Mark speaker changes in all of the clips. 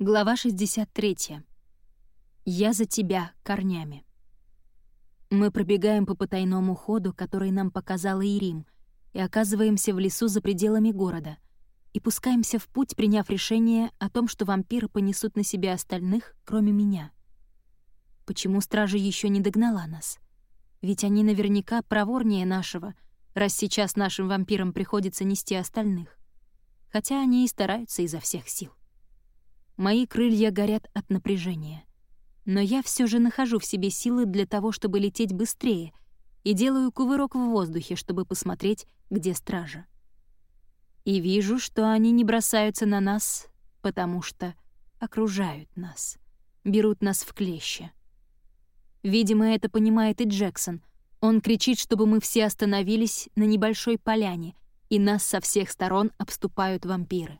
Speaker 1: Глава 63. Я за тебя корнями. Мы пробегаем по потайному ходу, который нам показала Ирим, и оказываемся в лесу за пределами города, и пускаемся в путь, приняв решение о том, что вампиры понесут на себе остальных, кроме меня. Почему стража еще не догнала нас? Ведь они наверняка проворнее нашего, раз сейчас нашим вампирам приходится нести остальных. Хотя они и стараются изо всех сил. Мои крылья горят от напряжения. Но я все же нахожу в себе силы для того, чтобы лететь быстрее, и делаю кувырок в воздухе, чтобы посмотреть, где стража. И вижу, что они не бросаются на нас, потому что окружают нас, берут нас в клещи. Видимо, это понимает и Джексон. Он кричит, чтобы мы все остановились на небольшой поляне, и нас со всех сторон обступают вампиры.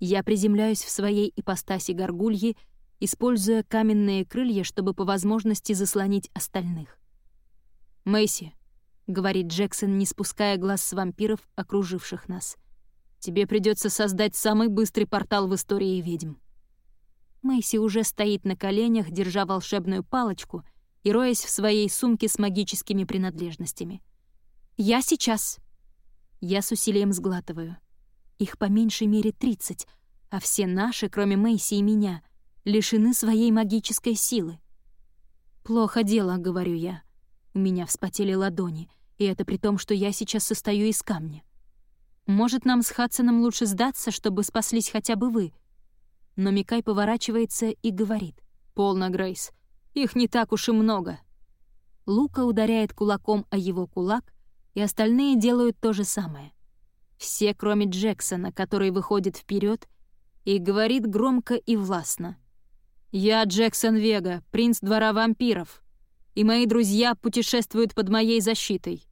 Speaker 1: Я приземляюсь в своей ипостаси горгульи, используя каменные крылья, чтобы по возможности заслонить остальных. «Мэйси», — говорит Джексон, не спуская глаз с вампиров, окруживших нас, «тебе придется создать самый быстрый портал в истории ведьм». Мэйси уже стоит на коленях, держа волшебную палочку и роясь в своей сумке с магическими принадлежностями. «Я сейчас». Я с усилием сглатываю. Их по меньшей мере 30, а все наши, кроме Мэйси и меня, лишены своей магической силы. «Плохо дело», — говорю я. У меня вспотели ладони, и это при том, что я сейчас состою из камня. Может, нам с Хадсоном лучше сдаться, чтобы спаслись хотя бы вы? Но Микай поворачивается и говорит. «Полно, Грейс. Их не так уж и много». Лука ударяет кулаком о его кулак, и остальные делают то же самое. Все, кроме Джексона, который выходит вперед и говорит громко и властно. «Я Джексон Вега, принц двора вампиров, и мои друзья путешествуют под моей защитой.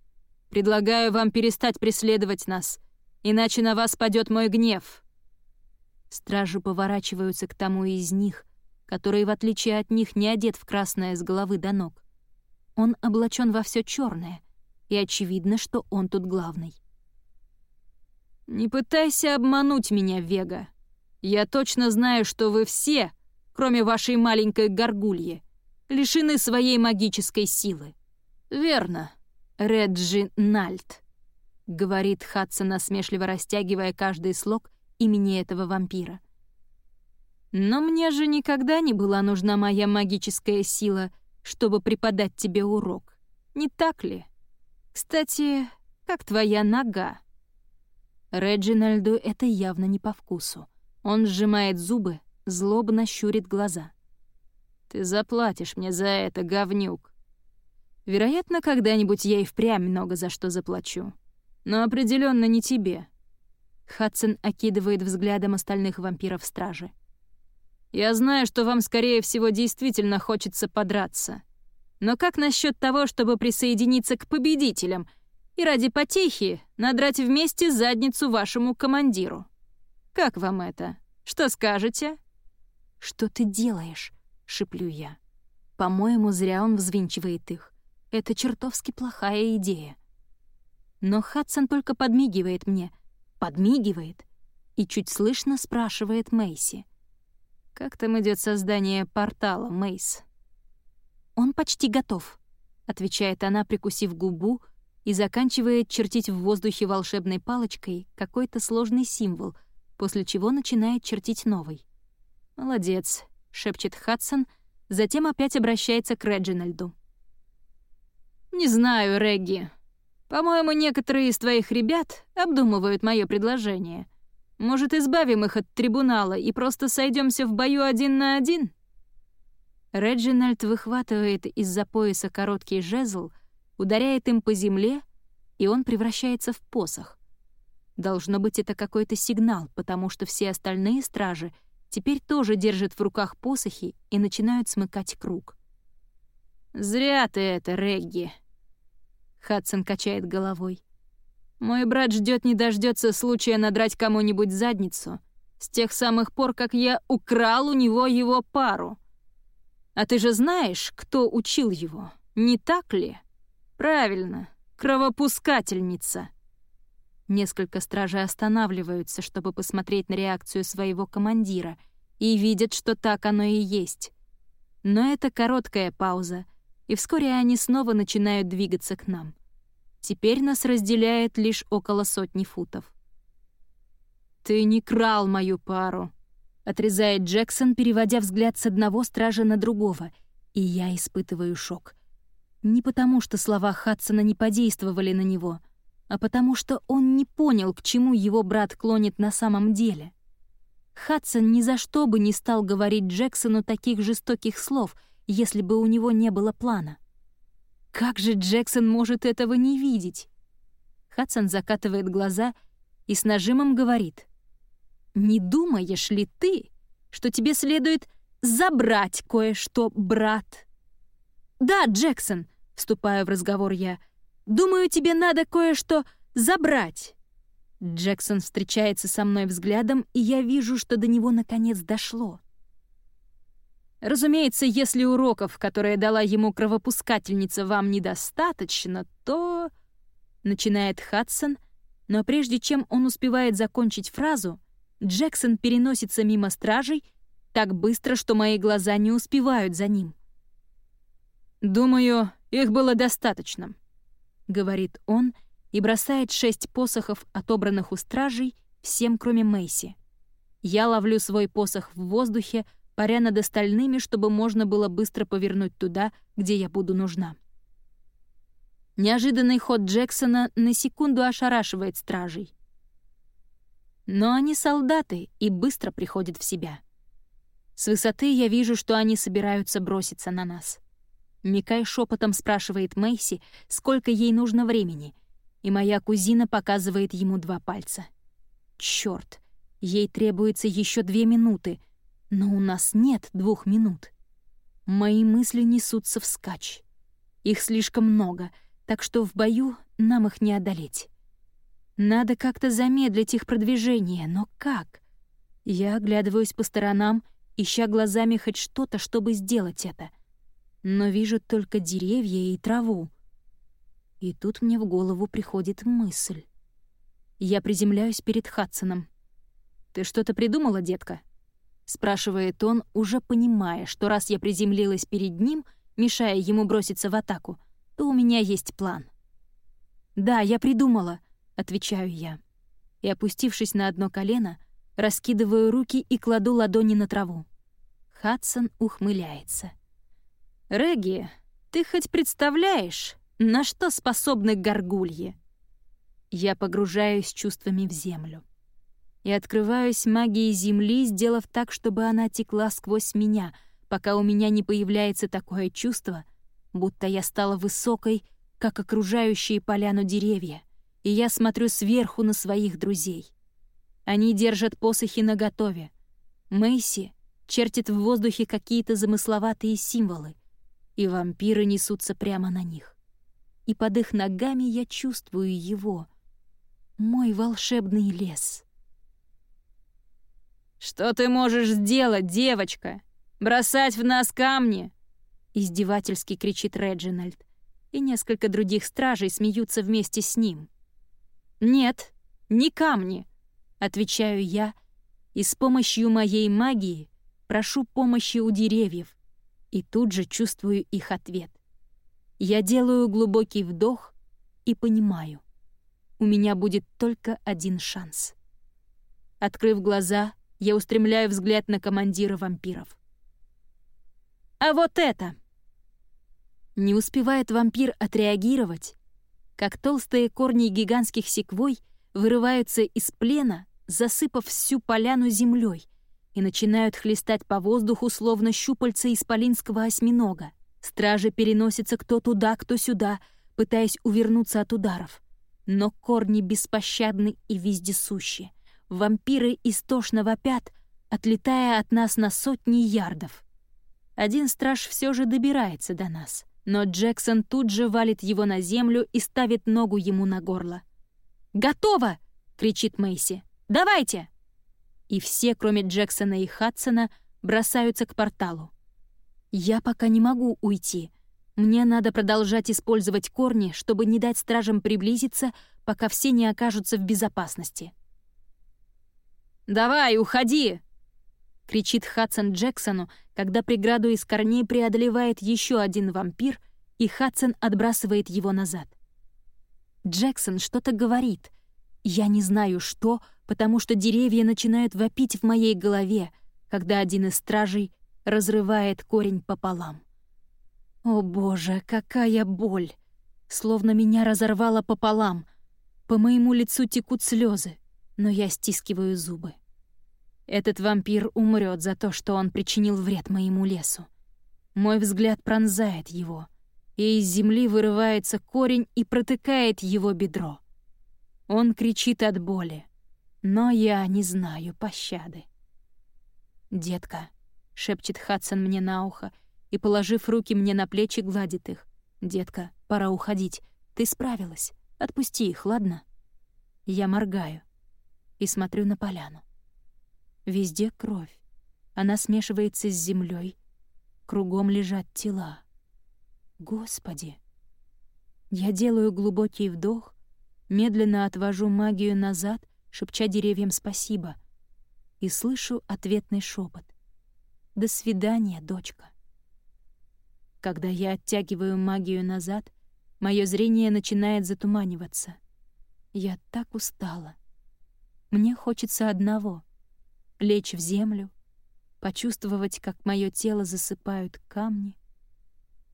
Speaker 1: Предлагаю вам перестать преследовать нас, иначе на вас падет мой гнев». Стражи поворачиваются к тому из них, который, в отличие от них, не одет в красное с головы до ног. Он облачен во все черное, и очевидно, что он тут главный. «Не пытайся обмануть меня, Вега. Я точно знаю, что вы все, кроме вашей маленькой горгульи, лишены своей магической силы». «Верно, Реджи Нальт», — говорит Хадсон, насмешливо растягивая каждый слог имени этого вампира. «Но мне же никогда не была нужна моя магическая сила, чтобы преподать тебе урок. Не так ли? Кстати, как твоя нога?» Реджинальду это явно не по вкусу. Он сжимает зубы, злобно щурит глаза. «Ты заплатишь мне за это, говнюк. Вероятно, когда-нибудь я и впрямь много за что заплачу. Но определенно не тебе». Хадсон окидывает взглядом остальных вампиров стражи. «Я знаю, что вам, скорее всего, действительно хочется подраться. Но как насчет того, чтобы присоединиться к победителям и ради потехи надрать вместе задницу вашему командиру. Как вам это? Что скажете?» «Что ты делаешь?» — шиплю я. «По-моему, зря он взвинчивает их. Это чертовски плохая идея». Но Хадсон только подмигивает мне. Подмигивает. И чуть слышно спрашивает Мэйси. «Как там идет создание портала, Мэйс?» «Он почти готов», — отвечает она, прикусив губу, — и заканчивает чертить в воздухе волшебной палочкой какой-то сложный символ, после чего начинает чертить новый. «Молодец», — шепчет Хадсон, затем опять обращается к Реджинальду. «Не знаю, Регги. По-моему, некоторые из твоих ребят обдумывают мое предложение. Может, избавим их от трибунала и просто сойдемся в бою один на один?» Реджинальд выхватывает из-за пояса короткий жезл — ударяет им по земле, и он превращается в посох. Должно быть, это какой-то сигнал, потому что все остальные стражи теперь тоже держат в руках посохи и начинают смыкать круг. «Зря ты это, Регги!» Хадсон качает головой. «Мой брат ждет не дождется случая надрать кому-нибудь задницу с тех самых пор, как я украл у него его пару. А ты же знаешь, кто учил его, не так ли?» «Правильно, кровопускательница!» Несколько стражей останавливаются, чтобы посмотреть на реакцию своего командира, и видят, что так оно и есть. Но это короткая пауза, и вскоре они снова начинают двигаться к нам. Теперь нас разделяет лишь около сотни футов. «Ты не крал мою пару», — отрезает Джексон, переводя взгляд с одного стража на другого, и я испытываю шок. Не потому, что слова Хадсона не подействовали на него, а потому что он не понял, к чему его брат клонит на самом деле. Хадсон ни за что бы не стал говорить Джексону таких жестоких слов, если бы у него не было плана. Как же Джексон может этого не видеть? Хадсон закатывает глаза и с нажимом говорит. «Не думаешь ли ты, что тебе следует забрать кое-что, брат?» «Да, Джексон», — вступаю в разговор я, — «думаю, тебе надо кое-что забрать». Джексон встречается со мной взглядом, и я вижу, что до него наконец дошло. Разумеется, если уроков, которые дала ему кровопускательница, вам недостаточно, то... Начинает Хадсон, но прежде чем он успевает закончить фразу, Джексон переносится мимо стражей так быстро, что мои глаза не успевают за ним. «Думаю, их было достаточно», — говорит он, — и бросает шесть посохов, отобранных у стражей, всем, кроме Мэйси. Я ловлю свой посох в воздухе, паря над остальными, чтобы можно было быстро повернуть туда, где я буду нужна. Неожиданный ход Джексона на секунду ошарашивает стражей. Но они солдаты и быстро приходят в себя. С высоты я вижу, что они собираются броситься на нас. Микай шепотом спрашивает Мэйси, сколько ей нужно времени — и моя кузина показывает ему два пальца. Чёрт, ей требуется еще две минуты, но у нас нет двух минут. Мои мысли несутся вскачь. Их слишком много, так что в бою нам их не одолеть. Надо как-то замедлить их продвижение, но как? Я оглядываюсь по сторонам, ища глазами хоть что-то, чтобы сделать это. Но вижу только деревья и траву. И тут мне в голову приходит мысль. Я приземляюсь перед Хадсоном. «Ты что-то придумала, детка?» Спрашивает он, уже понимая, что раз я приземлилась перед ним, мешая ему броситься в атаку, то у меня есть план. «Да, я придумала», — отвечаю я. И, опустившись на одно колено, раскидываю руки и кладу ладони на траву. Хадсон ухмыляется. «Регги, ты хоть представляешь, на что способны горгульи? Я погружаюсь чувствами в землю. И открываюсь магией земли, сделав так, чтобы она текла сквозь меня, пока у меня не появляется такое чувство, будто я стала высокой, как окружающие поляну деревья, и я смотрю сверху на своих друзей. Они держат посохи наготове. Мэйси чертит в воздухе какие-то замысловатые символы, и вампиры несутся прямо на них и под их ногами я чувствую его, мой волшебный лес. «Что ты можешь сделать, девочка? Бросать в нас камни?» Издевательски кричит Реджинальд, и несколько других стражей смеются вместе с ним. «Нет, не камни», — отвечаю я, и с помощью моей магии прошу помощи у деревьев, и тут же чувствую их ответ. Я делаю глубокий вдох и понимаю. У меня будет только один шанс. Открыв глаза, я устремляю взгляд на командира вампиров. «А вот это!» Не успевает вампир отреагировать, как толстые корни гигантских секвой вырываются из плена, засыпав всю поляну землей, и начинают хлестать по воздуху, словно щупальца исполинского осьминога. Стражи переносятся кто туда, кто сюда, пытаясь увернуться от ударов. Но корни беспощадны и вездесущи. Вампиры истошно вопят, отлетая от нас на сотни ярдов. Один страж все же добирается до нас, но Джексон тут же валит его на землю и ставит ногу ему на горло. «Готово!» — кричит Мэйси. «Давайте!» И все, кроме Джексона и Хадсона, бросаются к порталу. Я пока не могу уйти. Мне надо продолжать использовать корни, чтобы не дать стражам приблизиться, пока все не окажутся в безопасности. «Давай, уходи!» кричит Хадсон Джексону, когда преграду из корней преодолевает еще один вампир, и Хадсон отбрасывает его назад. Джексон что-то говорит. Я не знаю что, потому что деревья начинают вопить в моей голове, когда один из стражей разрывает корень пополам. О боже, какая боль! Словно меня разорвало пополам. По моему лицу текут слезы, но я стискиваю зубы. Этот вампир умрет за то, что он причинил вред моему лесу. Мой взгляд пронзает его, и из земли вырывается корень и протыкает его бедро. Он кричит от боли, но я не знаю пощады. «Детка», — шепчет Хадсон мне на ухо, и, положив руки мне на плечи, гладит их. «Детка, пора уходить. Ты справилась. Отпусти их, ладно?» Я моргаю и смотрю на поляну. Везде кровь. Она смешивается с землей. Кругом лежат тела. Господи! Я делаю глубокий вдох, медленно отвожу магию назад, шепча деревьям спасибо, и слышу ответный шепот. «До свидания, дочка». Когда я оттягиваю магию назад, мое зрение начинает затуманиваться. Я так устала. Мне хочется одного — лечь в землю, почувствовать, как мое тело засыпают камни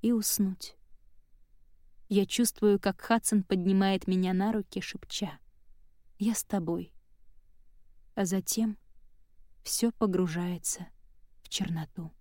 Speaker 1: и уснуть. Я чувствую, как Хадсон поднимает меня на руки, шепча «Я с тобой». А затем все погружается в черноту.